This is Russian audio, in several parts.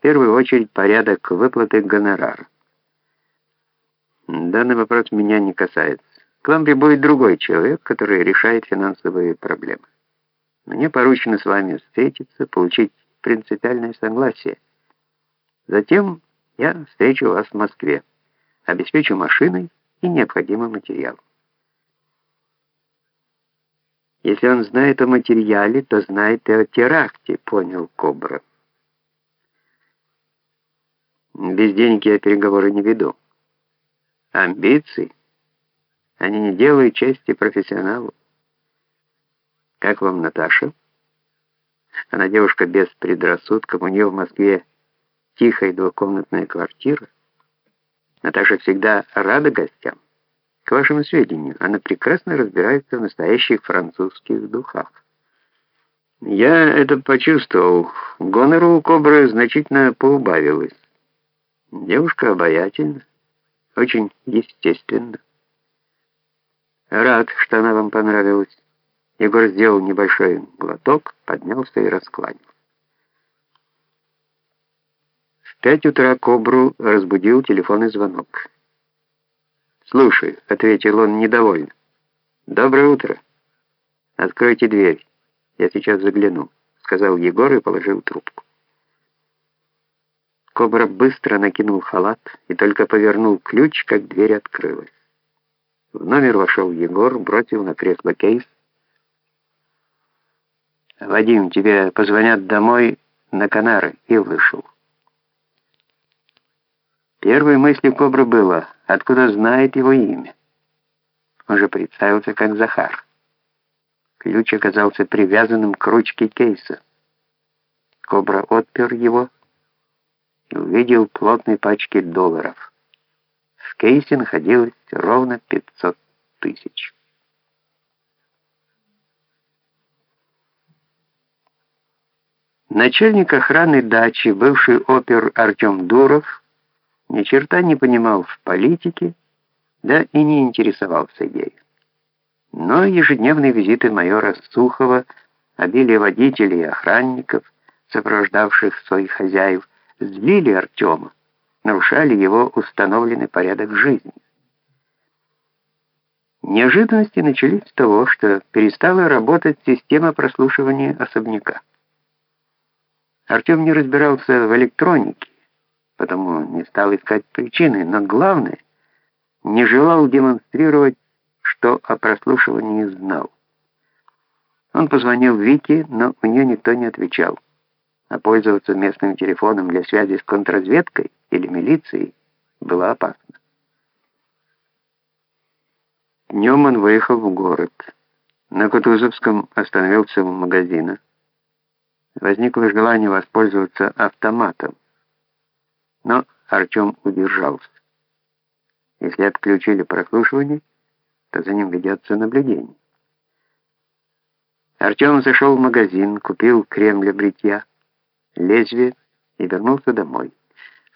В первую очередь порядок выплаты гонорара. Данный вопрос меня не касается. К вам прибудет другой человек, который решает финансовые проблемы. Мне поручено с вами встретиться, получить принципиальное согласие. Затем я встречу вас в Москве, обеспечу машиной и необходимым материалом. Если он знает о материале, то знает и о теракте, понял Кобра. Без денег я переговоры не веду. Амбиции? Они не делают чести профессионалу. Как вам Наташа? Она девушка без предрассудков, у нее в Москве тихая двухкомнатная квартира. Наташа всегда рада гостям. К вашему сведению, она прекрасно разбирается в настоящих французских духах. Я это почувствовал. Гонору у Кобры значительно поубавилось. Девушка обаятельна, очень естественно. Рад, что она вам понравилась. Егор сделал небольшой глоток, поднялся и раскланялся. В пять утра Кобру разбудил телефонный звонок. «Слушай», — ответил он недовольно. «Доброе утро. Откройте дверь. Я сейчас загляну», — сказал Егор и положил трубку. Кобра быстро накинул халат и только повернул ключ, как дверь открылась. В номер вошел Егор, бросил на кресло кейс. «Вадим, тебе позвонят домой на Канары», и вышел. Первой мыслью Кобры было, откуда знает его имя. Он же представился как Захар. Ключ оказался привязанным к ручке кейса. Кобра отпер его и увидел плотные пачки долларов. В кейсе находилось ровно 500 тысяч. Начальник охраны дачи, бывший опер Артем Дуров, ни черта не понимал в политике, да и не интересовался ею. Но ежедневные визиты майора Сухова, обилие водителей и охранников, сопровождавших своих хозяев, злили Артема, нарушали его установленный порядок жизни. Неожиданности начались с того, что перестала работать система прослушивания особняка. Артем не разбирался в электронике, потому не стал искать причины, но главное, не желал демонстрировать, что о прослушивании знал. Он позвонил Вике, но у нее никто не отвечал а пользоваться местным телефоном для связи с контрразведкой или милицией было опасно. Днем он выехал в город. На Кутузовском остановился у магазина. Возникло желание воспользоваться автоматом, но Артем удержался. Если отключили прослушивание, то за ним ведется наблюдение. Артем зашел в магазин, купил крем для бритья, лезвие и вернулся домой.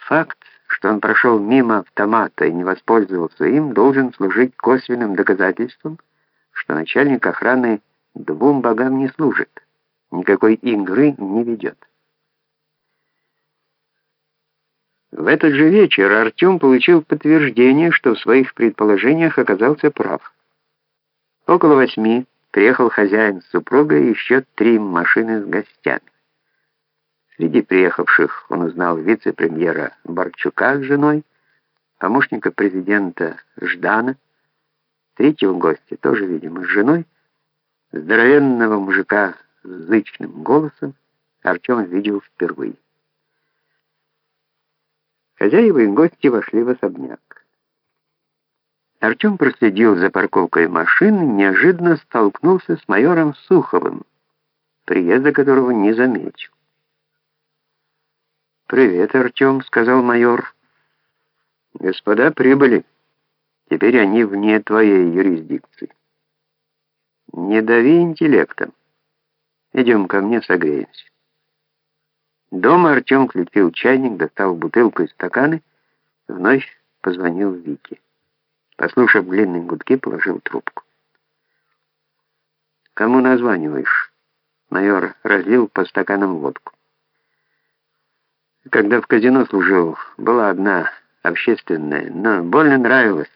Факт, что он прошел мимо автомата и не воспользовался им, должен служить косвенным доказательством, что начальник охраны двум богам не служит, никакой игры не ведет. В этот же вечер Артем получил подтверждение, что в своих предположениях оказался прав. Около восьми приехал хозяин с супругой и еще три машины с гостями. Среди приехавших он узнал вице-премьера Барчука с женой, помощника президента Ждана, третьего гостя, тоже, видимо, с женой, здоровенного мужика с зычным голосом, Артем видел впервые. Хозяева и гости вошли в особняк. Артем проследил за парковкой машин и неожиданно столкнулся с майором Суховым, приезда которого не заметил. «Привет, Артем», — сказал майор. «Господа прибыли. Теперь они вне твоей юрисдикции. Не дави интеллектом. Идем ко мне, согреемся». Дома Артем включил чайник, достал бутылку и стаканы, вновь позвонил Вике. Послушав длинные гудки, положил трубку. «Кому названиваешь?» Майор разлил по стаканам водку. Когда в казино служил, была одна, общественная, но больно нравилась.